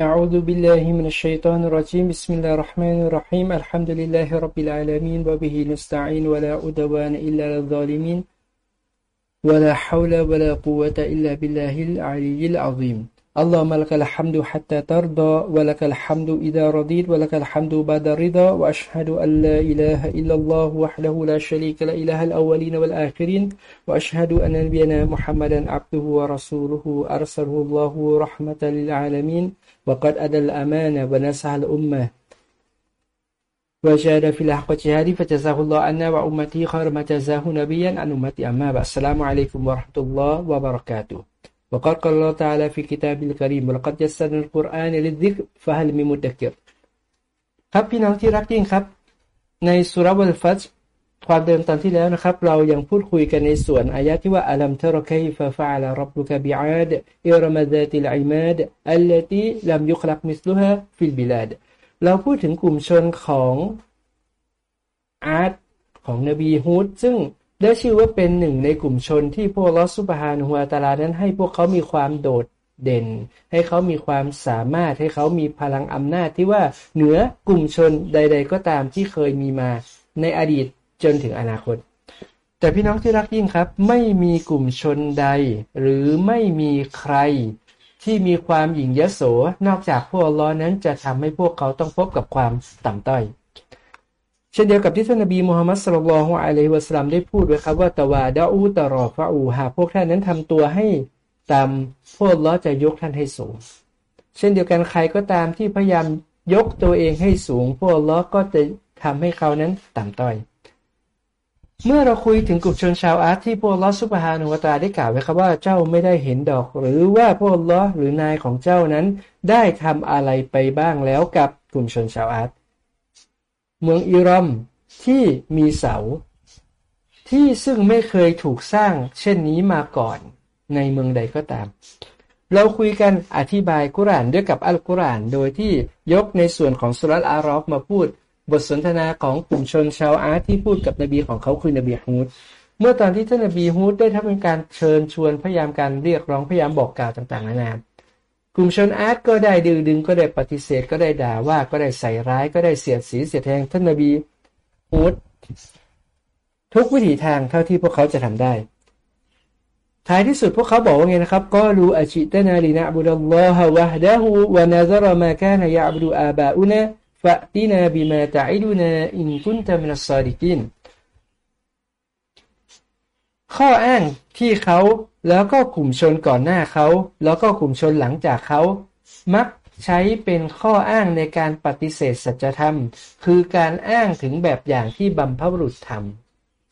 أعوذ بالله من الشيطان الرجيم. بسم الله الرحمن الرحيم. الحمد لله رب العالمين وبه نستعين ولا أدوان إلا للظالمين ولا حول ولا قوة إلا بالله العلي العظيم. اللهم لك الحمد حتى ترضى ولك الحمد إذا رضيت ولك الحمد بعد الرضا وأشهد أن لا إله إلا الله وحده لا شريك لا إله الأولين والآخرين وأشهد أن نبينا محمدا عبده ورسوله أرسله الله رحمة للعالمين. وقد أدى الأمانة ونصح الأمة وجاد في الحق جهادي فجزاه الله عنا وأمتي خير ما جزاه نبيا عن أمتي أما السلام عليكم ورحمة الله وبركاته وقال قال الله تعالى في كتاب الكريم ولقد يسرنا القرآن للذكر فهل من مدكر ครับพี่น้องที่รักยิ่งครับ ในสุรวัลฟัต ความเดิมตอนที่แล้วนะครับ เรายังพูดคุยกันในส่วนอายะที่ว่าอัลัมทรคัยฟะฟะลารับบุกบิอาดإرم ذات العماد التي لم يخلق مثلها في البلادเราพูดถึงกลุ่มชนของอาดของนบีฮูดซึ่งได้ชื่อว่าเป็นหนึ่งในกลุ่มชนที่พวกอัลลอฮ์ سبحانه وتعالىนั้นให้พวกเขามีความโดดเด่น ให้เขามีความสามารถให้เขามีพลังอำนาจที่ว่าเหนือกลุ่มชนใด ๆ ก็ตามที่เคยมีมาในอดีต จนถึงอนาคต แต่พี่น้องที่รักยิ่งครับ ไม่มีกลุ่มชนใด หรือไม่มีใครที่มีความหยิ่งยโส นอกจากพวกล้อนั้นจะทำให้พวกเขาต้องพบกับความต่ำต้อย เช่นเดียวกับที่ท่านนบีมูฮัมมัดสุลลัลฮุอะลัยฮิวะสลามได้พูดไว้ครับว่าตะวาดาอูตรอฟะอูหาพวกท่านนั้นทำตัวให้ตามพวกล้อจะยกท่านให้สูง เช่นเดียวกันใครก็ตามที่พยายามยกตัวเองให้สูง พวกล้อก็จะทำให้เขานั้นต่ำต้อย เมื่อเราคุยถึงกลุ่มชนชาวอาร์ตที่พวกลอสุภานุวตาได้กล่าวไว้ครับว่าเจ้าไม่ได้เห็นดอก หรือว่าพวกลอหรือนายของเจ้านั้น ได้ทำอะไรไปบ้างแล้วกับกลุ่มชนชาวอาร์ตเมืองอิรอมที่มีเสา ที่ซึ่งไม่เคยถูกสร้างเช่นนี้มาก่อนในเมืองใดก็ตาม เราคุยกันอธิบายกุรานด้วยกับอัลกุราน โดยที่ยกในส่วนของสุรัตอารอฟมาพูด บทสนทนาของกลุ่มชนชาวอาร์ที่พูดกับนบีของเขาคือนบีฮูดเมื่อตอนที่ท่านนบีฮูดได้ทำเป็นการเชิญชวนพยายามการเรียกร้องพยายามบอกกล่าวต่างๆนานากลุ่มชนอาร์ตก็ได้ดื้อดึงก็ได้ปฏิเสธก็ได้ด่าว่าก็ได้ใส่ร้ายก็ได้เสียดสีเสียดแทงท่านนบีฮูดทุกวิถีทางเท่าที่พวกเขาจะทำได้ ท้ายที่สุดพวกเขาบอกว่าไงนะครับ ก็รู้อาชิตนาลีนะบุลลอฮะวะฮดะฮูวะนาซรมาคานยะบุดูอาบาอุนะ ฟะตินาบิมาตะอิดุนาอินกุนตะมินัสซาดิกิน ข้ออ้างที่เขาแล้วก็กลุ่มชนก่อนหน้าเขา แล้วก็กลุ่มชนหลังจากเขา มักใช้เป็นข้ออ้างในการปฏิเสธสัจธรรม คือการอ้างถึงแบบอย่างที่บัมพบุรุษท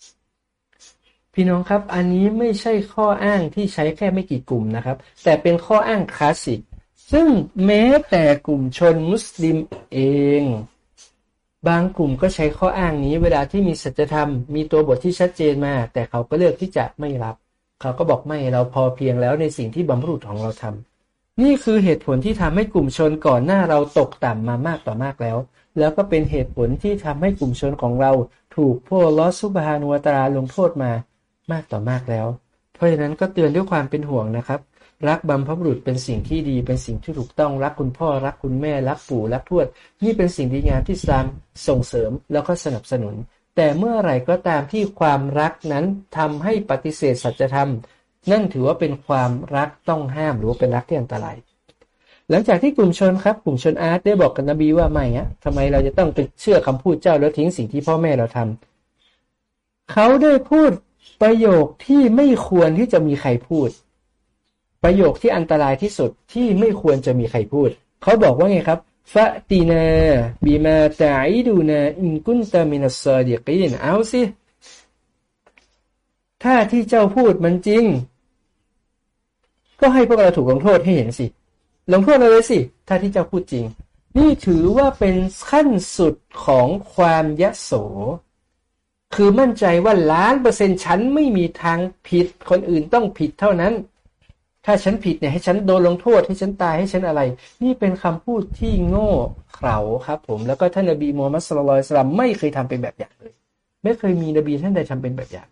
ำพี่น้องครับ อันนี้ไม่ใช่ข้ออ้างที่ใช้แค่ไม่กี่กลุ่มนะครับ แต่เป็นข้ออ้างคลาสสิก ซึ่งแม้แต่กลุ่มชนมุสลิมเอง บางกลุ่มก็ใช้ข้ออ้างนี้ เวลาที่มีสัจธรรมมีตัวบทที่ชัดเจนมา แต่เขาก็เลือกที่จะไม่รับ เขาก็บอกไม่เราพอเพียงแล้วในสิ่งที่บัมพบุรุษของเราทำนี่คือเหตุผลที่ทำให้กลุ่มชนก่อนหน้าเราตกต่ำมามากต่อมากแล้ว แล้วก็เป็นเหตุผลที่ทำให้กลุ่มชนของเรา ถูกพวกลอสุบฮานุวตราลงโทษมามากต่อมากแล้ว เพราะฉะนั้นก็เตือนด้วยความเป็นห่วงนะครับ รักบัมพบุรุษเป็นสิ่งที่ดีเป็นสิ่งที่ถูกต้องรักคุณพ่อรักคุณแม่รักปู่รักทวด นี่เป็นสิ่งดีงามที่สามส่งเสริมแล้วก็สนับสนุน แต่เมื่อไหร่ก็ตามที่ความรักนั้นทำให้ปฏิเสธสัจธรรม นั่นถือว่าเป็นความรักต้องห้ามหรือว่าเป็นรักที่อันตราย หลังจากที่กลุ่มชนครับกลุ่มชนอาร์ตได้บอกกับนบีว่าไม่ฮะทำไมเราจะต้องไปเชื่อคำพูดเจ้าแล้วทิ้งสิ่งที่พ่อแม่เราทำเขาได้พูดประโยคที่ไม่ควรที่จะมีใครพูด ประโยคที่อันตรายที่สุดที่ไม่ควรจะมีใครพูด เขาบอกว่าไงครับฟะตีนาบีมาตาอิดูนาอินกุนตามินัสซาดิกีนเอาสิถ้าที่เจ้าพูดมันจริง ก็ให้พวกเราถูกลงโทษให้เห็นสิ ลงโทษเราเลยสิ ถ้าที่เจ้าพูดจริง นี่ถือว่าเป็นขั้นสุดของความยะโส คือมั่นใจว่าล้านเปอร์เซ็นต์ฉันไม่มีทางผิด คนอื่นต้องผิดเท่านั้น ถ้าฉันผิดเนี่ยให้ฉันโดนลงโทษให้ฉันตายให้ฉันอะไร นี่เป็นคำพูดที่โง่เขลาครับ ผมแล้วก็ท่านนบีมูฮัมมัดสุลลัลสลัมไม่เคยทำเป็นแบบอย่างเลย ไม่เคยมีนบีท่านใดทำเป็นแบบอย่าง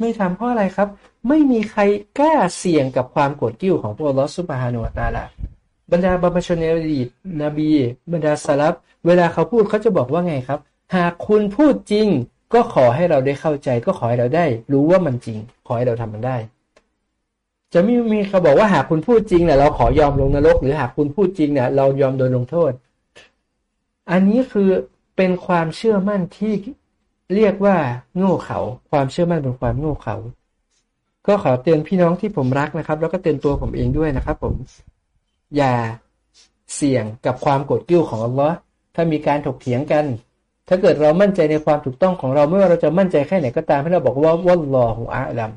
ไม่ทำเพราะอะไรครับ ไม่มีใครกล้าเสี่ยงกับความโกรธกิ้วของพวกลอสุบฮานุตาละบรรดาบรรพชนในอดีตนบี บรรดาสลับเวลาเขาพูดเขาจะบอกว่าไงครับ หากคุณพูดจริง ก็ขอให้เราได้เข้าใจ ก็ขอให้เราได้ รู้ว่ามันจริง ขอให้เราทำมันได้ จะไม่มีเขาบอกว่าหากคุณพูดจริงเนี่ยเราขอยอมลงนรก หรือหากคุณพูดจริงเนี่ยเรายอมโดนลงโทษ อันนี้คือเป็นความเชื่อมั่นที่เรียกว่าโง่เขา ความเชื่อมั่นเป็นความโง่เขา ก็ขอเตือนพี่น้องที่ผมรักนะครับ แล้วก็เตือนตัวผมเองด้วยนะครับ ผม อย่าเสี่ยงกับความโกรธกิ้วของอัลลอฮ์ถ้ามีการถกเถียงกัน ถ้าเกิดเรามั่นใจในความถูกต้องของเราไม่ว่าเราจะมั่นใจแค่ไหนก็ตามให้เราบอกว่าวัลลอฮุอาลัม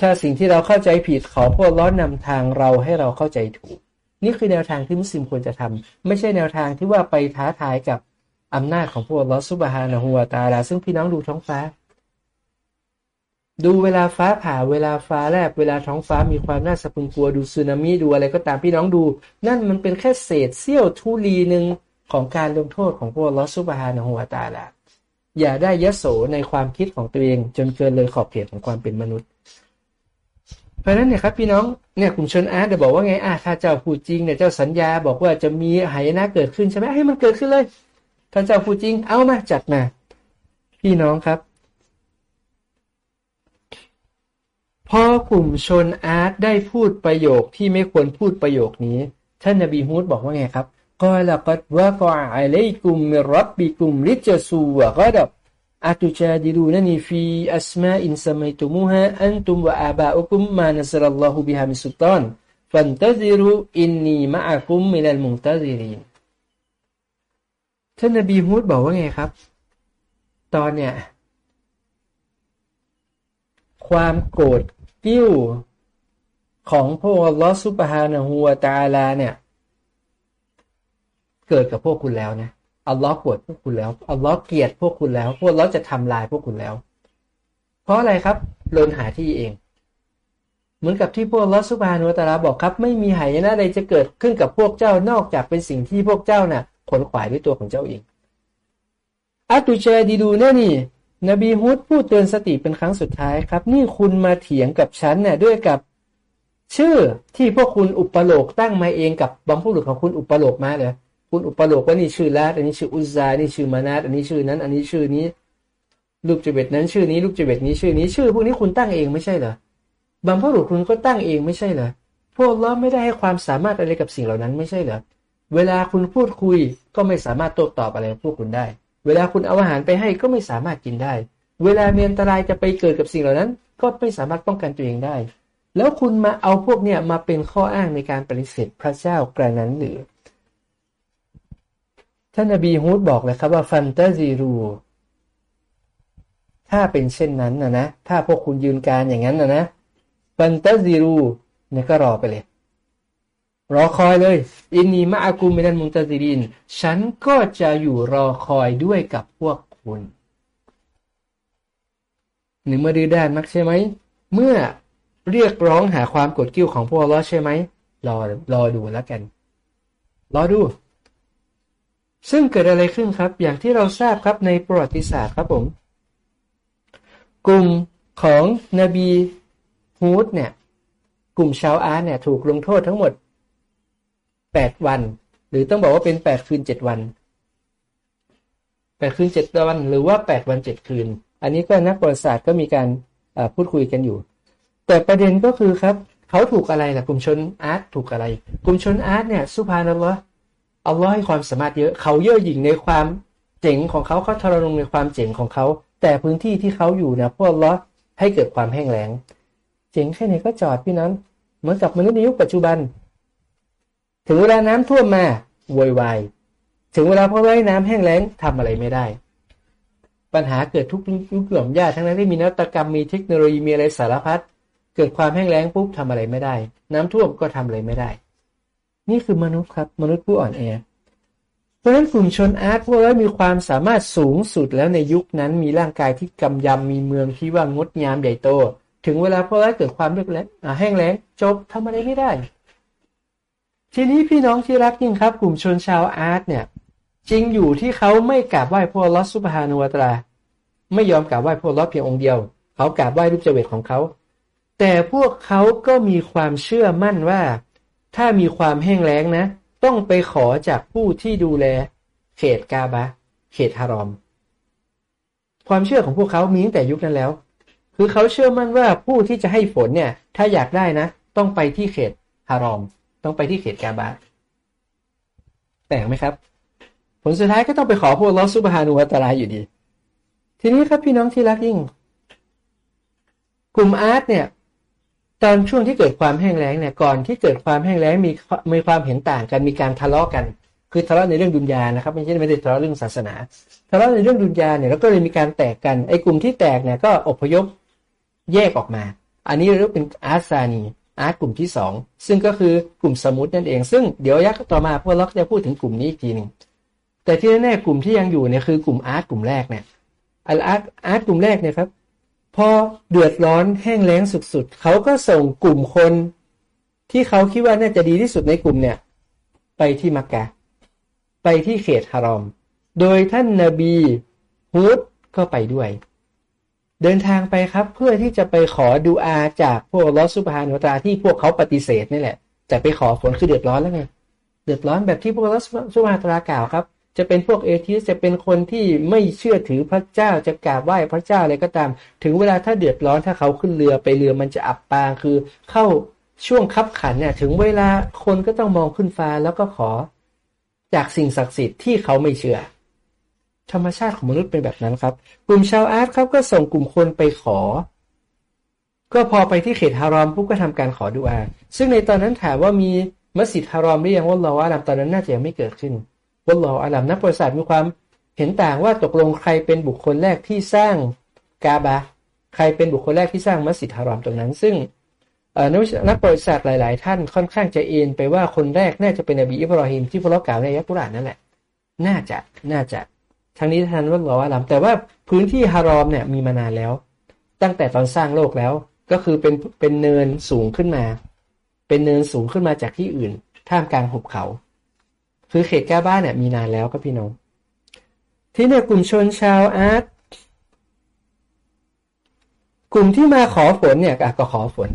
ถ้าสิ่งที่เราเข้าใจผิดขอพวกล้อนำทางเราให้เราเข้าใจถูก นี่คือแนวทางที่มุสลิมควรจะทำไม่ใช่แนวทางที่ว่าไปท้าทายกับอำนาจของพวกลอสุบฮานะฮัวตาลาซึ่งพี่น้องดูท้องฟ้า ดูเวลาฟ้าผ่าเวลาฟ้าแลบเวลาท้องฟ้ามีความน่าสะพรึงกลัวดูสึนามิดูอะไรก็ตามพี่น้องดู นั่นมันเป็นแค่เศษเสี้ยวทุลีหนึ่ง ของการลงโทษของพวกลอสุบฮานะฮัวตาลาอย่าได้ยโสในความคิดของตัวเองจนเกินเลยขอบเขตของความเป็นมนุษย์ เพราะนั้นเนี่ยครับพี่น้องเนี่ยกลุ่มชนอาร์ตบอกว่าไงอะถ้าเจ้าพูดจริงเนี่ยเจ้าสัญญาบอกว่าจะมีหายนะเกิดขึ้นใช่ไหมให้มันเกิดขึ้นเลยท่านเจ้าพูดจริงเอามาจัดมาพี่น้องครับ พอกลุ่มชนอาร์ตได้พูดประโยคที่ไม่ควรพูดประโยคนี้ ท่านนบีฮูดบอกว่าไงครับ قال قد وقع عليكم من ربكم رجس وغضب أتجادلونني في أسماء سميتموها أنتم وآباؤكم ما نزل الله بها من سلطان فانتظرواอินนีมะอะกุมมิลัลมุงตซิรินท่านนบีฮูดบอกว่าไงครับ ตอนเนี่ย ความโกรธกิ้วของพวกอัลลอฮฺซุบฮานะฮูวาตาลาเนี่ย เกิดกับพวกคุณแล้วนะอัลลอฮ์โกรธพวกคุณแล้วอัลลอฮ์เกลียดพวกคุณแล้ว พวกเราจะทำลายพวกคุณแล้ว เพราะอะไรครับลนหาที่เอง เหมือนกับที่พวกลอสุบานุตาลาบอกครับ ไม่มีหายนะใดจะเกิดขึ้นกับพวกเจ้านอกจากเป็นสิ่งที่พวกเจ้าน่ะขนขวายด้วยตัวของเจ้าเองอัตุเชดีดูเนี่ยนี่ นบีฮุดพูดเตือนสติเป็นครั้งสุดท้ายครับ นี่คุณมาเถียงกับฉันเนี่ยด้วยกับชื่อที่พวกคุณอุปโลกตั้งมาเองกับบางผู้หลุดของคุณอุปโลกมาเลย คุณอุปโลกว่านี่ชื่อลาดอันนี้ชื่ออุซานี่ชื่อมานาดอันนี้ชื่อนั้น อันนี้ชื่อนี้ ลูกเจเบตนั้นชื่อนี้ ลูกเจเบตนี้ชื่อนี้ชื่อพวกนี้คุณตั้งเองไม่ใช่เหรอบางผู้หลุดคุณก็ตั้งเองไม่ใช่เหรอพวกเราไม่ได้ให้ความสามารถอะไรกับสิ่งเหล่านั้นไม่ใช่เหรอเวลาคุณพูดคุยก็ไม่สามารถโต้ตอบอะไรพวกคุณได้ เวลาคุณเอาอาหารไปให้ก็ไม่สามารถกินได้ เวลามีอันตรายจะไปเกิดกับสิ่งเหล่านั้น ก็ไม่สามารถป้องกันตัวเองได้ แล้วคุณมาเอาพวกเนี้ยมาเป็นข้ออ้างในการปฏิเสธพระเจ้ากระนั้นหรือ ท่านนบีฮูดบอกเลยครับว่าฟันตอร์ซีรูถ้าเป็นเช่นนั้นนะนะถ้าพวกคุณยืนการอย่างนั้นนะนะฟันตอร์ซีรูเนี่ยก็รอไปเลย รอคอยเลย อินนีมาอากุมินันมุนตาซิริน ฉันก็จะอยู่รอคอยด้วยกับพวกคุณหนึ่งมาดื้อด้านมักใช่ไหม เมื่อเรียกร้องหาความกดกิ้วของพวกเราใช่ไหมรอรอดูแล้วกัน รอดู ซึ่งเกิดอะไรขึ้นครับ อย่างที่เราทราบครับในประวัติศาสตร์ครับผม กลุ่มของนบีฮูดเนี่ย กลุ่มชาวอาร์เนี่ยถูกลงโทษทั้งหมดแปดวัน หรือต้องบอกว่าเป็นแปดคืนเจ็ดวันแปดคืนเจ็ดวัน หรือว่าแปดวันเจ็ดคืน อันนี้ก็นักประวัติศาสตร์ก็มีการพูดคุยกันอยู่ แต่ประเด็นก็คือครับ เขาถูกอะไรล่ะกลุ่มชนอาร์ตถูกอะไร กลุ่มชนอาร์ตเนี่ยสุภานัลลอฮ์ อัลลอฮ์ให้ความสามารถเยอะเขาเย่อหยิ่งในความเจ๋งของเขาเขาทรนงในความเจ๋งของเขา แต่พื้นที่ที่เขาอยู่นี่ยพวกล้อให้เกิดความแห้งแล้ง เจ๋งแค่ไหนก็จอดพี่นั้นเหมือนกับมนุษย์ในยุคปัจจุบัน ถึงเวลาน้ำท่วมมาโวยวายถึงเวลาพอไร้น้ำแห้งแล้งทำอะไรไม่ได้ ปัญหาเกิดทุกยุคหล่อมยาทั้งนั้นที่มีนวัตกรรมมีเทคโนโลยีมีอะไรสารพัดเกิดความแห้งแล้งปุ๊บทำอะไรไม่ได้ น้ำท่วมก็ทำอะไรไม่ได้ นี่คือมนุษย์ครับ มนุษย์ผู้อ่อนแอ เพราะฉะนั้นกลุ่มชนอาร์ตพวกเรามีความสามารถสูงสุดแล้วในยุคนั้นมีร่างกายที่กำยำมีเมืองที่ว่างดงามใหญ่โต ถึงเวลาพวกเราเกิดความเลือกแล้งแห้งแล้งจบทำอะไรไม่ได้ ทีนี้พี่น้องที่รักยิ่งครับ กลุ่มชนชาวอาร์ตเนี่ยจริงอยู่ที่เขาไม่กราบไหว้พระลอสุบฮานุวตรา ไม่ยอมกราบไหว้พระลอเพียงองค์เดียว เขากราบไหว้รูปเจเวตของเขา แต่พวกเขาก็มีความเชื่อมั่นว่า ถ้ามีความแห้งแล้งนะ ต้องไปขอจากผู้ที่ดูแล เขตกาบะ เขตฮารอม ความเชื่อของพวกเขามีตั้งแต่ยุคนั้นแล้ว คือเขาเชื่อมั่นว่าผู้ที่จะให้ฝนเนี่ย ถ้าอยากได้นะ ต้องไปที่เขตฮารอม ต้องไปที่เขตกาบะแปลกไหมครับ ผลสุดท้ายก็ต้องไปขอพวกลอสุบฮานุวัตลาอยู่ดี ทีนี้ครับพี่น้องที่รักยิ่ง กลุ่มอาร์ตเนี่ย ตอนช่วงที่เกิดความแห้งแล้งเนี่ยก่อนที่เกิดความแห้งแล้งมีมีความเห็นต่างกันมีการทะเลาะกัน คือทะเลาะในเรื่องดุนยานะครับไม่ใช่ไม่ได้ทะเลาะเรื่องศาสนาทะเลาะในเรื่องดุนยาเนี่ยแล้วก็เลยมีการแตกกันไอ้กลุ่มที่แตกเนี่ยก็อพยพแยกออกมา อันนี้เรียกเป็นอาร์ตซานีอาร์กลุ่มที่สองซึ่งก็คือกลุ่มษะมูดนั่นเอง ซึ่งเดี๋ยวอายะฮ์ต่อมาพวกเราจะพูดถึงกลุ่มนี้อีกทีหนึ่งแต่ที่แน่ๆกลุ่มที่ยังอยู่เนี่ยคือกลุ่มอาร์กลุ่มแรกเนี่ยอาร์ตอาร์กลุ่มแรกเนี่ยครับ พอเดือดร้อนแห้งแล้งสุดๆเขาก็ส่งกลุ่มคน ที่เขาคิดว่าน่าจะดีที่สุดในกลุ่มเนี่ย ไปที่มักกะฮ์ ไปที่เขตฮารอม โดยท่านนบีฮุดก็ไปด้วย เดินทางไปครับเพื่อที่จะไปขอดูอาจากพวกลอสุบฮานุตาที่พวกเขาปฏิเสธนี่แหละจะไปขอฝนคือเดือดร้อนแล้วไงเดือดร้อนแบบที่พวกลอสุบฮานุตากล่าวครับ จะเป็นพวกเอทิสจะเป็นคนที่ไม่เชื่อถือพระเจ้าจะกราบไหว้พระเจ้าอะไรก็ตาม ถึงเวลาถ้าเดือดร้อนถ้าเขาขึ้นเรือไปเรือมันจะอับปางคือเข้าช่วงคับขันเนี่ยถึงเวลาคนก็ต้องมองขึ้นฟ้าแล้วก็ขอจากสิ่งศักดิ์สิทธิ์ที่เขาไม่เชื่อ ธรรมชาติของมนุษย์เป็นแบบนั้นครับ กลุ่มชาวอาร์ตครับก็ส่งกลุ่มคนไปขอ ก็พอไปที่เขตฮารอมปุ๊บก็ทำการขอดูอา ซึ่งในตอนนั้นถามว่ามีมัสยิดฮารอมหรือยังว่าเราว่าตอนนั้นน่าจะยังไม่เกิดขึ้น วัลลออาลัมนักประวัติศาสตร์มีความเห็นต่างว่าตกลงใครเป็นบุคคลแรกที่สร้างกาบะใครเป็นบุคคลแรกที่สร้างมัสยิดฮารอมตรงนั้น ซึ่งนักประวัติศาสตร์หลาย ๆ ท่านค่อนข้างจะเอ็นไปว่าคนแรกน่าจะเป็นนบีอิบราฮิมที่พระเล่าวในยักุรานนั่นแหละ น่าจะน่าจะทั้งนี้ท่านว่าลออาลัมแต่ว่าพื้นที่ฮารอมเนี่ยมีมานานแล้ว ตั้งแต่ตอนสร้างโลกแล้ว ก็คือเป็นเป็นเนินสูงขึ้นมา เป็นเนินสูงขึ้นมาจากที่อื่น ท่ามกลางหุบเขา คือเขตแก้บ้านเนี่ยมีนานแล้วก็พี่น้อง ที่เนี่ยกลุ่มชนชาวอาร์ตกลุ่มที่มาขอฝนเนี่ยก็ขอฝน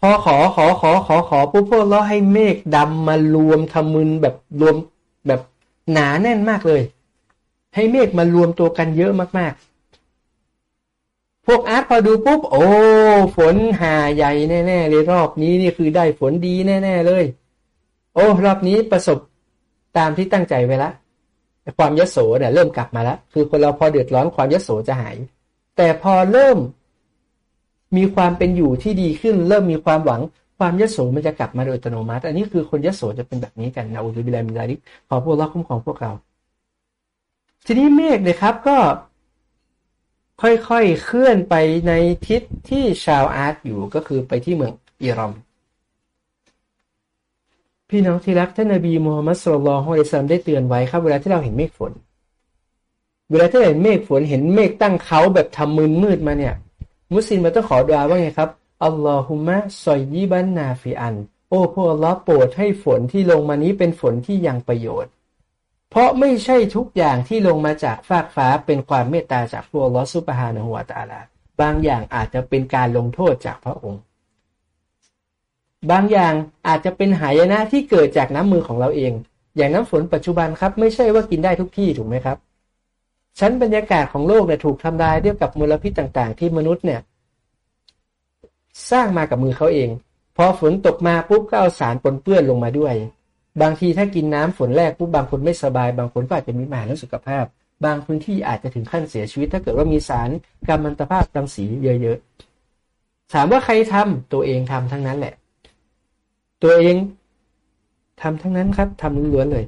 พอขอขอขอขอขอปุ๊บพวกเราให้เมฆดำมารวมทำมึนแบบรวมแบบหนาแน่นมากเลย ให้เมฆมารวมตัวกันเยอะมากๆ พวกอาร์ตพอดูปุ๊บ โอ้ ฝนหาใหญ่แน่ๆเลยรอบนี้นี่คือได้ฝนดีแน่ ๆ เลย โอ้ รอบนี้ประสบ ตามที่ตั้งใจไว้ละความยโสเนี่ยเริ่มกลับมาแล้ว คือคนเราพอเดือดร้อนความยโสจะหาย แต่พอเริ่มมีความเป็นอยู่ที่ดีขึ้น เริ่มมีความหวังความยโสมันจะกลับมาโดยอัตโนมัติ อันนี้คือคนยโสจะเป็นแบบนี้กันนะอุบิลามิลาลิกขอพวกเราคุ้มของพวกเรา ทีนี้เมฆเนี่ยครับก็ ค่อยๆเคลื่อนไปในทิศที่ชาวอาร์ตอยู่ก็คือไปที่เมืองอิรอม พี่น้องที่รักท่านนบีมูฮัมมัดสุลลัลฮุอะลัยฮิสลามได้เตือนไว้ครับ เวลาที่เราเห็นเมฆฝน เวลาที่เราเห็นเมฆฝนเห็นเมฆตั้งเขาแบบทำมืนมืดมาเนี่ย มุสลิมมันต้องขอดุอาว่าไงครับอัลลอฮุมะซอยยิบันนาฟิอัน โอ้พวกอัลลอฮ์โปรดให้ฝนที่ลงมานี้เป็นฝนที่ยังประโยชน์ เพราะไม่ใช่ทุกอย่างที่ลงมาจากฟากฟ้าเป็นความเมตตาจากพวกอัลลอฮ์ซุบฮานะฮุวาตาลาบางอย่างอาจจะเป็นการลงโทษจากพระองค์ บางอย่างอาจจะเป็นหายนะที่เกิดจากน้ำมือของเราเอง อย่างน้ำฝนปัจจุบันครับ ไม่ใช่ว่ากินได้ทุกที่ถูกไหมครับ ชั้นบรรยากาศของโลกเนี่ยถูกทำลายด้วยกับมลพิษต่างๆ ที่มนุษย์เนี่ย สร้างมากับมือเขาเอง พอฝนตกมาปุ๊บก็เอาสารปนเปื้อนลงมาด้วย บางทีถ้ากินน้ำฝนแรกปุ๊บบางคนไม่สบาย บางคนก็อาจจะมีปัญหาเรื่องสุขภาพ บางพื้นที่อาจจะถึงขั้นเสียชีวิต ถ้าเกิดว่ามีสารกัมมันตภาพรังสีเยอะๆถามว่าใครทำตัวเองทำทั้งนั้นแหละ ตัวเองทำทั้งนั้นครับทำล้วนเลย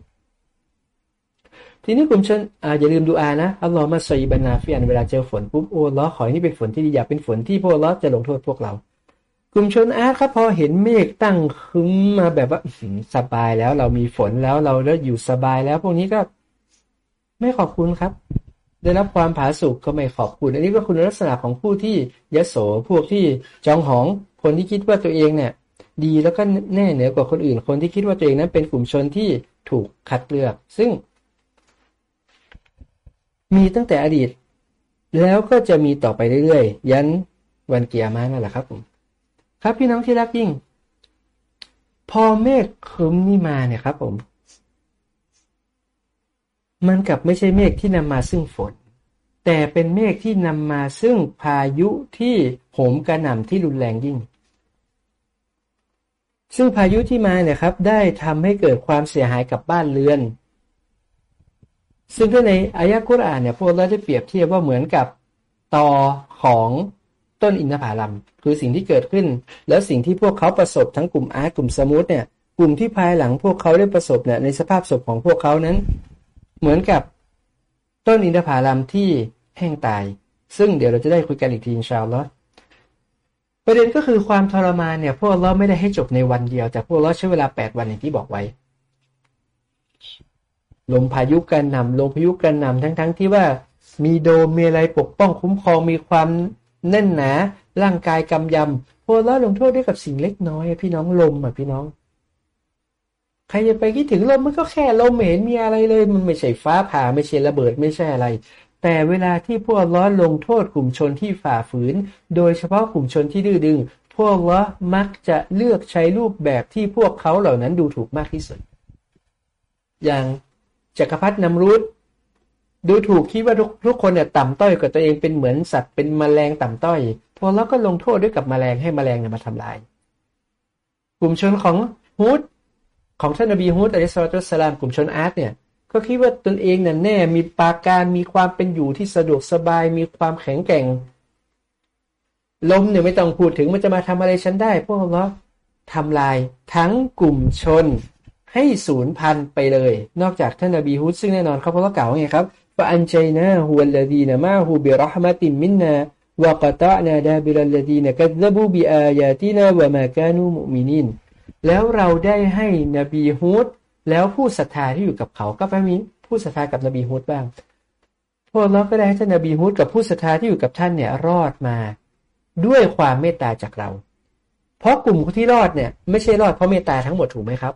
ทีนี้กลุ่มชนออย่าลืมดูอานะอัลลอฮ์มาใส่บรรณาฟิอันเวลาเจอฝนปุ๊บโอ้ล้อขอให้นี่เป็นฝนที่ดีอย่าเป็นฝนที่พวกล้อจะลงโทษพวกเรา กลุ่มชนอาครับพอเห็นเมฆตั้งคึ้มมาแบบว่าสบายแล้วเรามีฝนแล้วเราแล้วอยู่สบายแล้วพวกนี้ก็ไม่ขอบคุณครับ ได้รับความผาสุกก็ไม่ขอบคุณ อันนี้ก็คุณลักษณะของผู้ที่ยโสพวกที่จองหองคนที่คิดว่าตัวเองเนี่ย ดีแล้วก็แน่เหนือกว่าคนอื่น คนที่คิดว่าตัวเองนั้นเป็นกลุ่มชนที่ถูกคัดเลือก ซึ่ง มีตั้งแต่อดีต แล้วก็จะมีต่อไปเรื่อยๆ ยันวันเกียร์มานั่นแหละครับผมครับพี่น้องที่รักยิ่ง พอเมฆคึ้มนี่มาเนี่ยครับ ผม มันกลับไม่ใช่เมฆที่นำมาซึ่งฝน แต่เป็นเมฆที่นำมาซึ่งพายุที่โหมกระหน่ำที่รุนแรงยิ่ง ซึ่งพายุที่มาเนี่ยครับได้ทำให้เกิดความเสียหายกับบ้านเรือน ซึ่งถ้าในอายะกุรอานเนี่ยพวกเราได้เปรียบเทียบว่าเหมือนกับตอของต้นอินทผลัม คือสิ่งที่เกิดขึ้น แล้วสิ่งที่พวกเขาประสบทั้งกลุ่มอาร์กลุ่มสมุทเนี่ยกลุ่มที่ภายหลังพวกเขาได้ประสบเนี่ยในสภาพศพของพวกเขานั้น เหมือนกับต้นอินทผลัมที่แห้งตาย ซึ่งเดี๋ยวเราจะได้คุยกันอีกทีอินชาอัลลอฮ์ ประเด็นก็คือความทรมานเนี่ยพวกเราไม่ได้ให้จบในวันเดียว แต่พวกเราใช้เวลาแปดวันอย่างที่บอกไว้ลมพายุกันนำลมพายุกันนำทั้งๆทที่ว่ามีโดมมีอะไรปกป้องคุ้มครองมีความแน่นหนา ร่างกายกำยำพวกเราลงโทษด้วยกับสิ่งเล็กน้อย พี่น้องลมอะพี่น้อง ใครจะไปคิดถึงลมมันก็แค่ลมเห็นมีอะไรเลย มันไม่ใช่ฟ้าผ่าไม่ใช่ระเบิดไม่ใช่อะไร แต่เวลาที่พวกล้อลงโทษกลุ่มชนที่ฝ่าฝืน โดยเฉพาะกลุ่มชนที่ดื้อดึง พวกล้อมักจะเลือกใช้รูปแบบที่พวกเขาเหล่านั้นดูถูกมากที่สุด อย่างจักรพรรดินำรุดดูถูกคิดว่าทุกทุกคนเนี่ยต่ำต้อยกับตัวเองเป็นเหมือนสัตว์เป็นมแมลงต่ำต้อยพอแล้วก็ลงโทษด้วยกับมแมลงให้มแมลงเนี่ยมาทำลาย กลุ่มชนของฮูดของท่านนบีฮูดอะลัยฮิสลาตุสลามกลุ่มชนอาร์ตเนี่ย ก็คิดว่าตนเองนี่ยแน่ มีปาการมีความเป็นอยู่ที่สะดวกสบาย มีความแข็งแกร่งล้มเนี่ยไม่ต้องพูดถึงมันจะมาทำอะไรฉันได้ พวกเราทำลายทั้งกลุ่มชนให้ศูนย์พันไปเลย นอกจากท่านอบีฮุดซึ่งแน่นอนเขาพระเก่าไงครับฟะอันชัยนะฮุลลดีนะมาฮูบิรหมติมินนาวะกตะนาดาบิลลดีนะกัซบูบิอายาตินาวะมากานูมุมินินแล้วเราได้ให้นบีฮุด แล้วผู้ศรัทธาที่อยู่กับเขาก็ไปมีผู้ศรัทธากับนบีฮุดบ้าง พวกเราก็ได้ให้ท่านนบีฮุดกับผู้ศรัทธาที่อยู่กับท่านเนี่ยรอดมา ด้วยความเมตตาจากเรา เพราะกลุ่มที่รอดเนี่ยไม่ใช่รอดเพราะเมตตาทั้งหมดถูกไหมครับ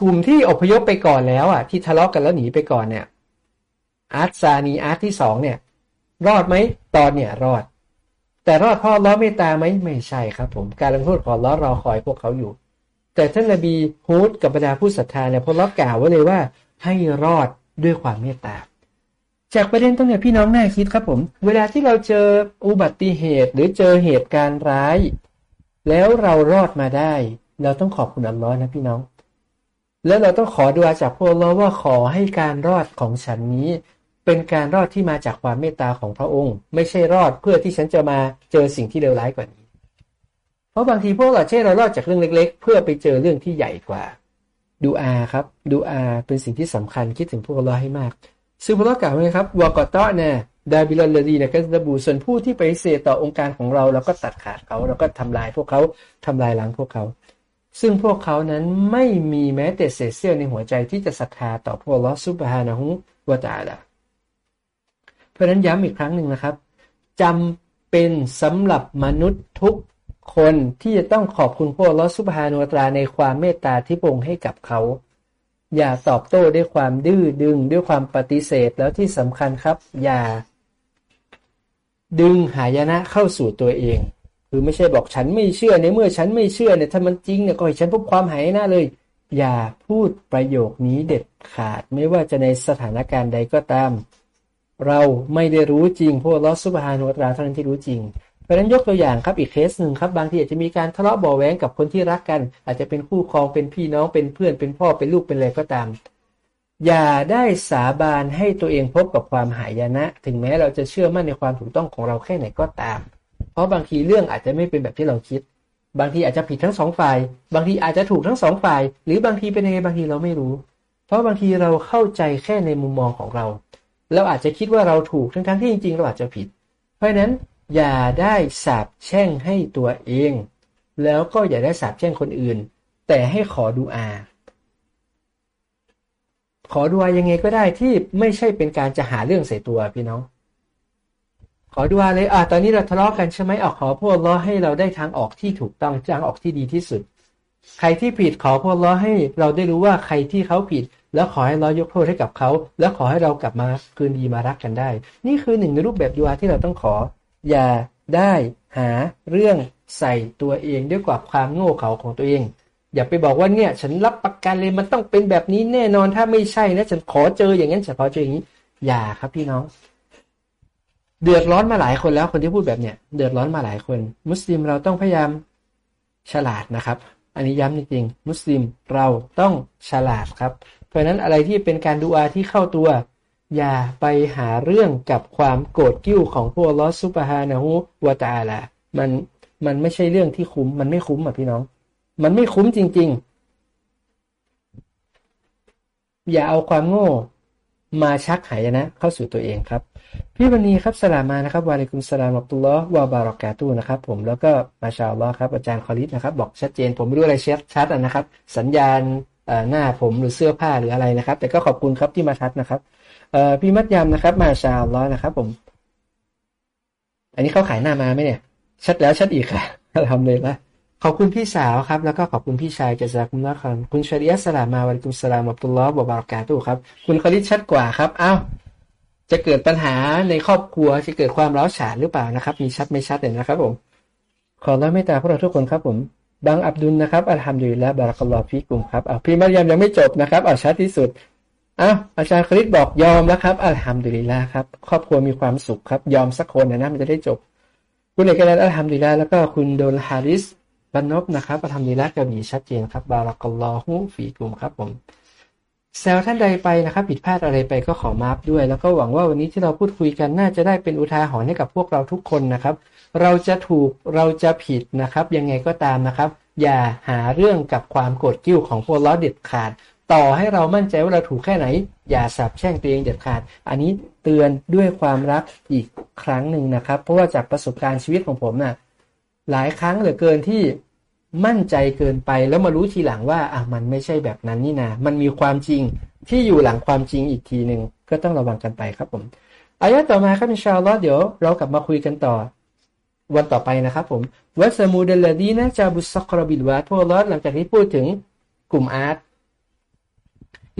กลุ่มที่อพยพไปก่อนแล้วอะที่ทะเลาะกกันแล้วหนีไปก่อนเนี่ยอาร์ตซานีอาร์ตที่สองเนี่ยรอดไหมตอนเนี่ยรอด แต่รอดเพราะล้อเมตตาไหมไม่ใช่ครับ ผมการลงโทษของล้อรอคอยพวกเขาอยู่ แต่ท่านนบีฮูดกับบรรดาผู้ศรัทธาเนี่ยพอล้อกล่าวไว้เลยว่าให้รอดด้วยความเมตตา จากประเด็นตรงนี้พี่น้องน่าคิดครับผม เวลาที่เราเจออุบัติเหตุหรือเจอเหตุการณ์ร้าย แล้วเรารอดมาได้ เราต้องขอบคุณอัลลอฮ์นะพี่น้อง แล้วเราต้องขอดูอาจากพวกเราว่าขอให้การรอดของฉันนี้ เป็นการรอดที่มาจากความเมตตาของพระองค์ ไม่ใช่รอดเพื่อที่ฉันจะมาเจอสิ่งที่เลวร้ายกว่านี้ เพราะบางทีพวกเราเช่เรารอดจากเรื่องเล็ก ๆ เพื่อไปเจอเรื่องที่ใหญ่กว่า ดูอาครับดูอาเป็นสิ่งที่สำคัญคิดถึงพวกเราให้มาก ซึ่งพระเรากล่าวไว้ครับวากอตเนี่ยดาบิลลดีเนี่ยก็จะบูส่วนผู้ที่ไปเสียต่อองค์การของเราเราก็ตัดขาดเขาเราก็ทำลายพวกเขาทำลายล้างพวกเขา ซึ่งพวกเขานั้นไม่มีแม้แต่เศษเสี้ยวในหัวใจที่จะศรัทธาต่อพวกลอสุบฮานะฮุวาตาละเพราะนั้นย้ำอีกครั้งหนึ่งนะครับจำเป็นสำหรับมนุษย์ทุก คนที่จะต้องขอบคุณพระลอสุภานุตราในความเมตตาที่พระองให้กับเขา อย่าตอบโต้ด้วยความดื้อดึงด้วยความปฏิเสธแล้วที่สำคัญครับ อย่า ดึงหายนะเข้าสู่ตัวเอง คือไม่ใช่บอกฉันไม่เชื่อในเมื่อฉันไม่เชื่อเนี่ยถ้ามันจริงเนี่ยก็ให้ฉันพบความหายนะเลย อย่าพูดประโยคนี้เด็ดขาดไม่ว่าจะในสถานการณ์ใดก็ตาม เราไม่ได้รู้จริงพวกลอสุบฮานุตราเท่านั้นที่รู้จริง เพราะนั้นยกตัวอย่างครับอีกเคสหนึ่งครับบางทีอาจจะมีการทะเลาะเบาแหวงกับคนที่รักกัน อาจจะเป็นคู่ครองเป็นพี่น้องเป็นเพื่อนเป็นพ่อเป็นลูกเป็นอะไรก็ตาม อย่าได้สาบานให้ตัวเองพบกับความหายนะ ถึงแม้เราจะเชื่อมั่นในความถูกต้องของเราแค่ไหนก็ตาม เพราะบางทีเรื่องอาจจะไม่เป็นแบบที่เราคิด บางทีอาจจะผิดทั้งสองฝ่าย บางทีอาจจะถูกทั้งสองฝ่าย หรือบางทีเป็นยังไงบางทีเราไม่รู้ เพราะบางทีเราเข้าใจแค่ในมุมมองของเราเราอาจจะคิดว่าเราถูกทั้งๆทที่จริงๆเราอาจจะผิด เพราะฉะนั้น อย่าได้สาบแช่งให้ตัวเอง แล้วก็อย่าได้สาบแช่งคนอื่น แต่ให้ขอดูอา ขอดูอายังไงก็ได้ที่ไม่ใช่เป็นการจะหาเรื่องใส่ตัวพี่น้อง ขอดูอาเลยอะตอนนี้เราทะเลาะกันใช่ไหมออกขอพวกล้อให้เราได้ทางออกที่ถูกต้องทางออกที่ดีที่สุด ใครที่ผิดขอพวกล้อให้เราได้รู้ว่าใครที่เขาผิดแล้วขอให้เรายกโทษให้กับเขา แล้วขอให้เรากลับมาคืนดีมารักกันได้ นี่คือหนึ่งในรูปแบบดูอาที่เราต้องขอ อย่าได้หาเรื่องใส่ตัวเองด้วยกว่าความโง่เขลาของตัวเอง อย่าไปบอกว่าเนี่ย ฉันรับประกันเลยมันต้องเป็นแบบนี้แน่นอนถ้าไม่ใช่นะฉันขอเจออย่างนั้นฉันขอเจออย่างนี้ อย่าครับพี่น้อง เดือดร้อนมาหลายคนแล้วคนที่พูดแบบเนี้ยเดือดร้อนมาหลายคน มุสลิมเราต้องพยายามฉลาดนะครับ อันนี้ย้ำจริงๆมุสลิมเราต้องฉลาดครับ เพราะนั้นอะไรที่เป็นการดูอาที่เข้าตัว อย่าไปหาเรื่องกับความโกรธกิ้วของพวกลอสุบฮานะฮูวาตาละมันมันไม่ใช่เรื่องที่คุ้ม มันไม่คุ้มอะพี่น้อง มันไม่คุ้มจริง ๆ อย่าเอาความโง่มาชักหายนะ เข้าสู่ตัวเองครับ พี่วันนี้ครับสลามานะครับวาเลกุมสลามอับตุลลอฮ์วาบารอกาตูนะครับ ผมแล้วก็มาชาอัลลอฮ์ครับอาจารย์คอลิดนะครับ บอกชัดเจน ผมไม่รู้อะไรชัดชัดนะครับ สัญญาณหน้าผมหรือเสื้อผ้าหรืออะไรนะครับ แต่ก็ขอบคุณครับที่มาทัดนะครับ พี่มัดยำนะครับมาชาอัลลอนะครับผม อันนี้เขาขายหน้ามาไหมเนี่ย ชัดแล้วชัดอีกค่ะทำเลยละขอบคุณพี่สาวครับ แล้วก็ขอบคุณพี่ชายจะจากคุณละครับคุณชริยะสลามาวันกุมสลามอับตุลลอฮ์บอบารกาตุครับ คุณคลิดชัดกว่าครับอ้าวจะเกิดปัญหาในครอบครัวจะเกิดความร้าวฉานหรือเปล่านะครับ มีชัดไม่ชัดเลยนะครับผม ขอรับไม่ตาพวกเราทุกคนครับผมบางอับดุลนะครับอัลฮัมดุลิลละบารักัลลอฮ์ฟิกุมครับอ่าพี่มารยามยังไม่จบนะครับอ่าชัดที่สุด อ้าวอาจารย์คริสบอกยอมแล้วครับอัลฮัมดุลิลละครับ ครอบครัวมีความสุขครับ ยอมสักคนนะมันจะได้จบ คุณเอกนันอัลฮัมดุลิลละแล้วก็คุณโดนฮาริสบรรนบนะครับประทำดีละกระบี่ชัดเจนครับบารักัลลอฮุฟีกุมครับผมแซวท่านใดไปนะครับผิดพลาดอะไรไปก็ขอมาฟด้วย แล้วก็หวังว่าวันนี้ที่เราพูดคุยกันน่าจะได้เป็นอุทาหรณ์ให้กับพวกเราทุกคนนะครับ เราจะถูกเราจะผิดนะครับ ยังไงก็ตามนะครับ อย่าหาเรื่องกับความโกรธกิ้วของพวกล้อเด็ดขาด ต่อให้เรามั่นใจว่าเราถูกแค่ไหน อย่าสับแช่งตัวเองเด็ดขาด อันนี้เตือนด้วยความรักอีกครั้งหนึ่งนะครับ เพราะว่าจากประสบการณ์ชีวิตของผมนะ่ะหลายครั้งเหลือเกินที่มั่นใจเกินไปแล้วมารู้ทีหลังว่าอะมันไม่ใช่แบบนั้นนี่นามันมีความจริงที่อยู่หลังความจริงอีกทีหนึ่งก็ต้องระวังกันไปครับผมอายะฮ์ต่อมาครับอินชาอัลลอฮ์เดี๋ยวเรากลับมาคุยกันต่อ วันต่อไปนะครับผมوثمود الذين جابوا الصخر بالوادหลังจากที่พูดถึงกลุ่มอาร์ต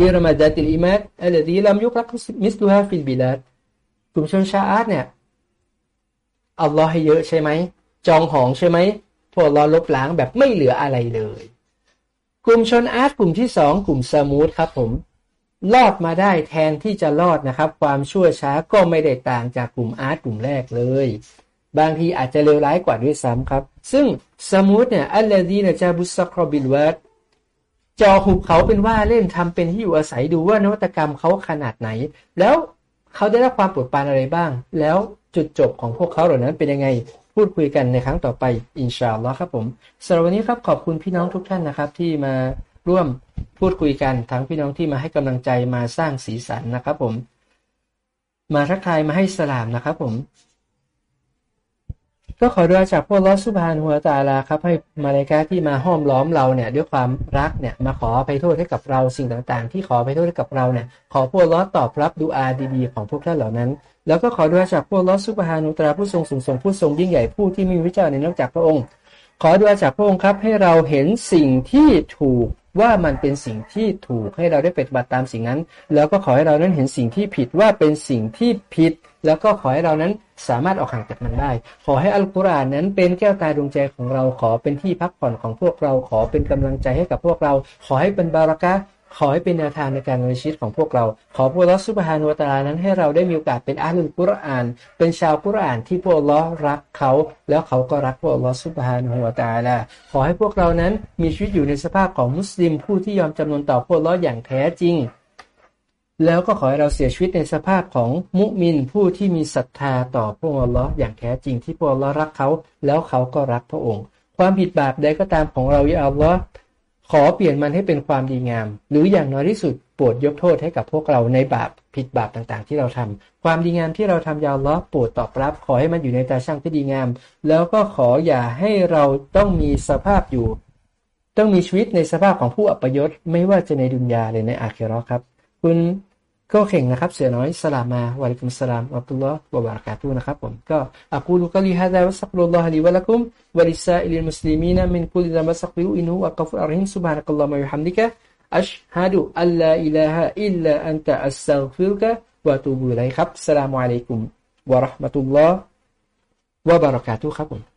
إرم ذات العماد التي لم يخلق مثلها في البلادกลุ่มชนชาอาร์ตเนี่ยอัลลอฮ์ให้เยอะใช่ไหม จองหองใช่ไหมพวกเราลบล้างแบบไม่เหลืออะไรเลย กลุ่มชนอาร์ตกลุ่มที่สองกลุ่มษะมูดครับผม รอดมาได้แทนที่จะรอดนะครับ ความชั่วช้าก็ไม่ได้ต่างจากกลุ่มอ๊าดกลุ่มแรกเลย บางทีอาจจะเลวร้ายกว่าด้วยซ้ำครับ ซึ่งษะมูดเนี่ยالذين جابوا الصخر بالواد เจาะหุบเขาเป็นว่าเล่นทำเป็นที่อยู่อาศัยดูว่านวัตกรรมเขาขนาดไหน แล้วเขาได้รับความโปรดปรานอะไรบ้าง แล้วจุดจบของพวกเขาเหล่านั้นเป็นยังไง พูดคุยกันในครั้งต่อไปإن شاء اللهครับผมสำหรับวันนี้ครับขอบคุณพี่น้องทุกท่านนะครับ ที่มาร่วมพูดคุยกันทั้งพี่น้องที่มาให้กำลังใจมาสร้างสีสันนะครับผม มาทักทายมาให้สลามนะครับผม ก็ขอด้วยจากพวกลอสุบานหัวตาลาครับ ให้มาเลกาที่มาห้อมล้อมเราเนี่ย ด้วยความรักเนี่ยมาขอไปโทษให้กับเราสิ่งต่างๆ ที่ขอไปโทษให้กับเราเนี่ยขอพวกลอตอบรับดูอาดีๆ ของพวกท่านเหล่านั้น แล้วก็ขอด้วยจากพวกลอสุบฮานุตราผู้ทรงสูงส่งผู้ทรงยิ่งใหญ่ผู้ที่มีวิจารณ์ในนอกจากพระองค์ ขอด้วยจากพระองค์ครับให้เราเห็นสิ่งที่ถูก ว่ามันเป็นสิ่งที่ถูกให้เราได้ปฏิบัติตามสิ่งนั้น แล้วก็ขอให้เรานั้นเห็นสิ่งที่ผิดว่าเป็นสิ่งที่ผิด แล้วก็ขอให้เรานั้นสามารถออกห่างจากมันได้ ขอให้อัลกุรอานนั้นเป็นแก้วตาดวงใจของเราขอเป็นที่พักผ่อนของพวกเราขอเป็นกำลังใจให้กับพวกเรา ขอให้เป็นบารักะ ขอให้เป็นแนวทางในการดำเนินชีวิตของพวกเรา ขอพวกลอสุบฮานุตาลานั้นให้เราได้มีโอกาสเป็นอาลุลกุรอาน เป็นชาวกุรอานที่พวกลอรักเขา แล้วเขาก็รักพวกลอสุบฮานุตาลาขอให้พวกเรานั้นมีชีวิตอยู่ในสภาพของมุสลิมผู้ที่ยอมจำนนต่อพวกลออย่างแท้จริง แล้วก็ขอให้เราเสียชีวิตในสภาพของมุมินผู้ที่มีศรัทธาต่อพวกอัลลอฮ์อย่างแท้จริงที่พวกอัลลอฮ์รักเขา แล้วเขาก็รักพระองค์ ความผิดบาปใดก็ตามของเราอย่าอัลลอฮ์ ขอเปลี่ยนมันให้เป็นความดีงาม หรืออย่างน้อยที่สุดโปรดยกโทษให้กับพวกเราในบาปผิดบาปต่างๆ ที่เราทำความดีงามที่เราทำยาวล้อโปรดตอบรับ ขอให้มันอยู่ในตาช่างที่ดีงาม แล้วก็ขออย่าให้เราต้องมีสภาพอยู่ ต้องมีชีวิตในสภาพของผู้อัปยศไม่ว่าจะในดุนยาหรือในอาเคโรครับ คุณ ก็เข่งนะครับ เสือน้อยสลามาวะลิกุมสลามอับตุลลอฮ์วะบารักาตุนะครับผมก็อักูลุกลีฮะดาวะสักรุลลอฮ์ลีวะลักุมวะลิซาอิลิลมุสลิมีนมินคุลิดามะสักบิอุอินุวะกัฟุอาริฮิมซุบฮานะกัลลอฮ์มะยุฮัมดิกะอัชฮะดุอัลลออิลาฮะอิลลาอันตะอัสซัฟิรุกะวะตูบุไลครับสลามุอะลัยกุมวะราะห์มะตุลลอฮ์วะบะเราะกาตุฮ์ครับผม